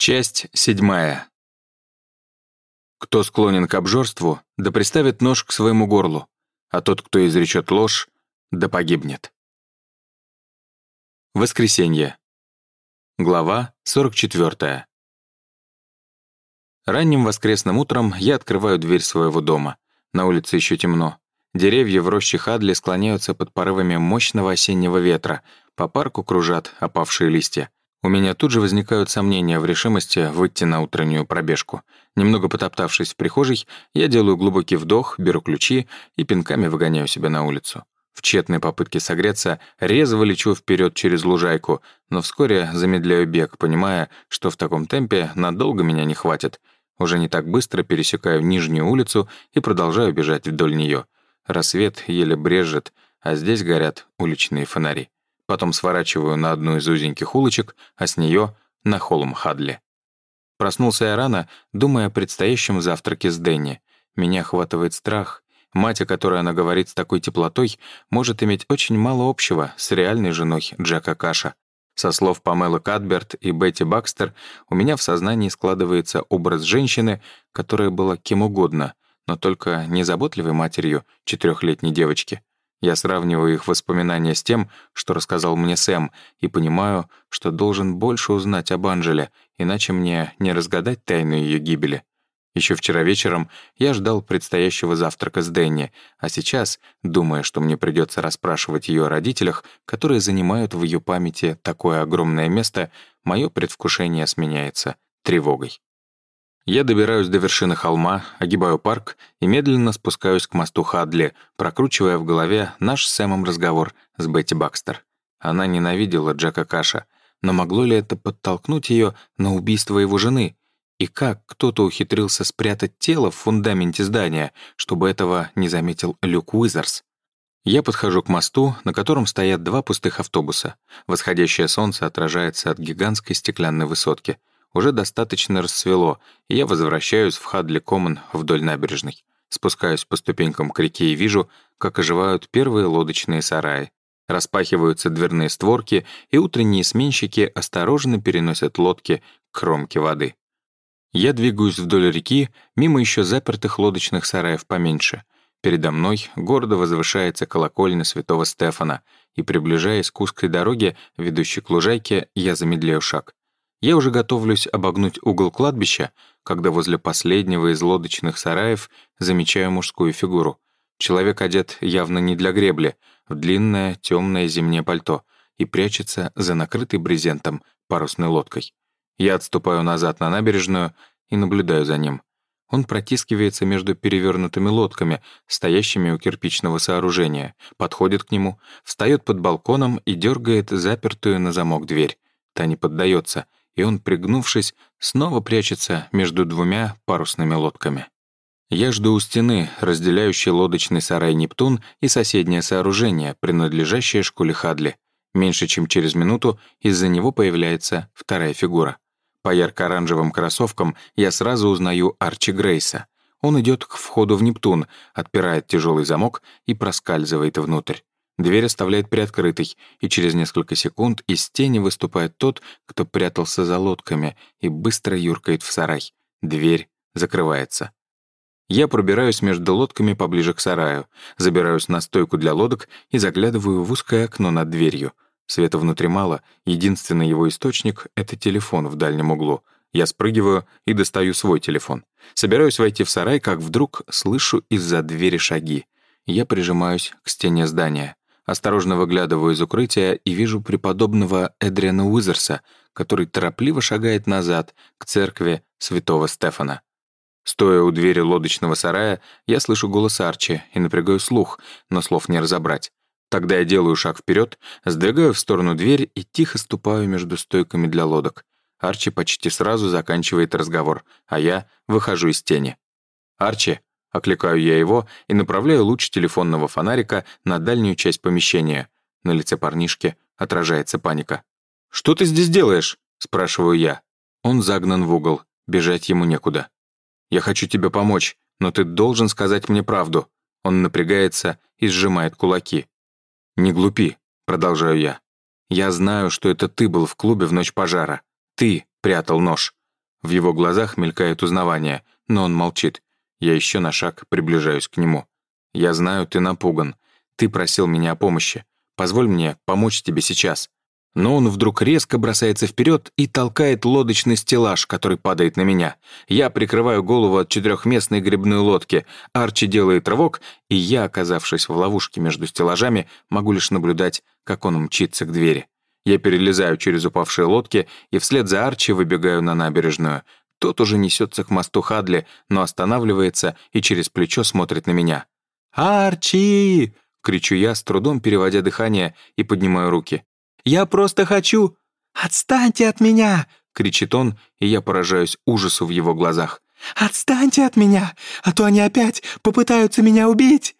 Часть седьмая. Кто склонен к обжорству, да приставит нож к своему горлу, а тот, кто изречет ложь, да погибнет. Воскресенье. Глава 44. Ранним воскресным утром я открываю дверь своего дома. На улице еще темно. Деревья в роще Хадли склоняются под порывами мощного осеннего ветра, по парку кружат опавшие листья. У меня тут же возникают сомнения в решимости выйти на утреннюю пробежку. Немного потоптавшись в прихожей, я делаю глубокий вдох, беру ключи и пинками выгоняю себя на улицу. В тщетной попытке согреться резво лечу вперед через лужайку, но вскоре замедляю бег, понимая, что в таком темпе надолго меня не хватит. Уже не так быстро пересекаю нижнюю улицу и продолжаю бежать вдоль нее. Рассвет еле брежет, а здесь горят уличные фонари потом сворачиваю на одну из узеньких улочек, а с нее — на холм Хадли. Проснулся я рано, думая о предстоящем завтраке с Дэнни. Меня охватывает страх. Мать, о которой она говорит с такой теплотой, может иметь очень мало общего с реальной женой Джека Каша. Со слов Памелы Кадберт и Бетти Бакстер, у меня в сознании складывается образ женщины, которая была кем угодно, но только не заботливой матерью четырехлетней девочки. Я сравниваю их воспоминания с тем, что рассказал мне Сэм, и понимаю, что должен больше узнать об Анжеле, иначе мне не разгадать тайну ее гибели. Еще вчера вечером я ждал предстоящего завтрака с Дэнни, а сейчас, думая, что мне придется расспрашивать ее о родителях, которые занимают в ее памяти такое огромное место, мое предвкушение сменяется тревогой. Я добираюсь до вершины холма, огибаю парк и медленно спускаюсь к мосту Хадли, прокручивая в голове наш с Сэмом разговор с Бетти Бакстер. Она ненавидела Джека Каша, но могло ли это подтолкнуть ее на убийство его жены? И как кто-то ухитрился спрятать тело в фундаменте здания, чтобы этого не заметил Люк Уизерс? Я подхожу к мосту, на котором стоят два пустых автобуса. Восходящее солнце отражается от гигантской стеклянной высотки — уже достаточно расцвело, и я возвращаюсь в Хадли Коммон вдоль набережной. Спускаюсь по ступенькам к реке и вижу, как оживают первые лодочные сараи. Распахиваются дверные створки, и утренние сменщики осторожно переносят лодки к кромке воды. Я двигаюсь вдоль реки, мимо еще запертых лодочных сараев поменьше. Передо мной гордо возвышается колокольня святого Стефана, и, приближаясь к узкой дороге, ведущей к лужайке, я замедляю шаг. Я уже готовлюсь обогнуть угол кладбища, когда возле последнего из лодочных сараев замечаю мужскую фигуру. Человек одет явно не для гребли, в длинное темное зимнее пальто и прячется за накрытой брезентом парусной лодкой. Я отступаю назад на набережную и наблюдаю за ним. Он протискивается между перевернутыми лодками, стоящими у кирпичного сооружения, подходит к нему, встает под балконом и дергает запертую на замок дверь. Та не поддается — и он, пригнувшись, снова прячется между двумя парусными лодками. Я жду у стены, разделяющей лодочный сарай «Нептун» и соседнее сооружение, принадлежащее школе Хадли. Меньше чем через минуту из-за него появляется вторая фигура. По ярко-оранжевым кроссовкам я сразу узнаю Арчи Грейса. Он идет к входу в «Нептун», отпирает тяжелый замок и проскальзывает внутрь. Дверь оставляет приоткрытой, и через несколько секунд из тени выступает тот, кто прятался за лодками и быстро юркает в сарай. Дверь закрывается. Я пробираюсь между лодками поближе к сараю, забираюсь на стойку для лодок и заглядываю в узкое окно над дверью. Света внутри мало, единственный его источник — это телефон в дальнем углу. Я спрыгиваю и достаю свой телефон. Собираюсь войти в сарай, как вдруг слышу из-за двери шаги. Я прижимаюсь к стене здания. Осторожно выглядываю из укрытия и вижу преподобного Эдриана Уизерса, который торопливо шагает назад, к церкви святого Стефана. Стоя у двери лодочного сарая, я слышу голос Арчи и напрягаю слух, но слов не разобрать. Тогда я делаю шаг вперед, сдвигаю в сторону дверь и тихо ступаю между стойками для лодок. Арчи почти сразу заканчивает разговор, а я выхожу из тени. «Арчи!» Окликаю я его и направляю луч телефонного фонарика на дальнюю часть помещения. На лице парнишки отражается паника. «Что ты здесь делаешь?» — спрашиваю я. Он загнан в угол, бежать ему некуда. «Я хочу тебе помочь, но ты должен сказать мне правду». Он напрягается и сжимает кулаки. «Не глупи», — продолжаю я. «Я знаю, что это ты был в клубе в ночь пожара. Ты прятал нож. В его глазах мелькает узнавание, но он молчит. Я еще на шаг приближаюсь к нему. «Я знаю, ты напуган. Ты просил меня о помощи. Позволь мне помочь тебе сейчас». Но он вдруг резко бросается вперед и толкает лодочный стеллаж, который падает на меня. Я прикрываю голову от четырехместной грибной лодки. Арчи делает рывок, и я, оказавшись в ловушке между стеллажами, могу лишь наблюдать, как он мчится к двери. Я перелезаю через упавшие лодки и вслед за Арчи выбегаю на набережную. Тот уже несется к мосту Хадли, но останавливается и через плечо смотрит на меня. «Арчи!» — кричу я, с трудом переводя дыхание и поднимаю руки. «Я просто хочу...» «Отстаньте от меня!» — кричит он, и я поражаюсь ужасу в его глазах. «Отстаньте от меня, а то они опять попытаются меня убить!»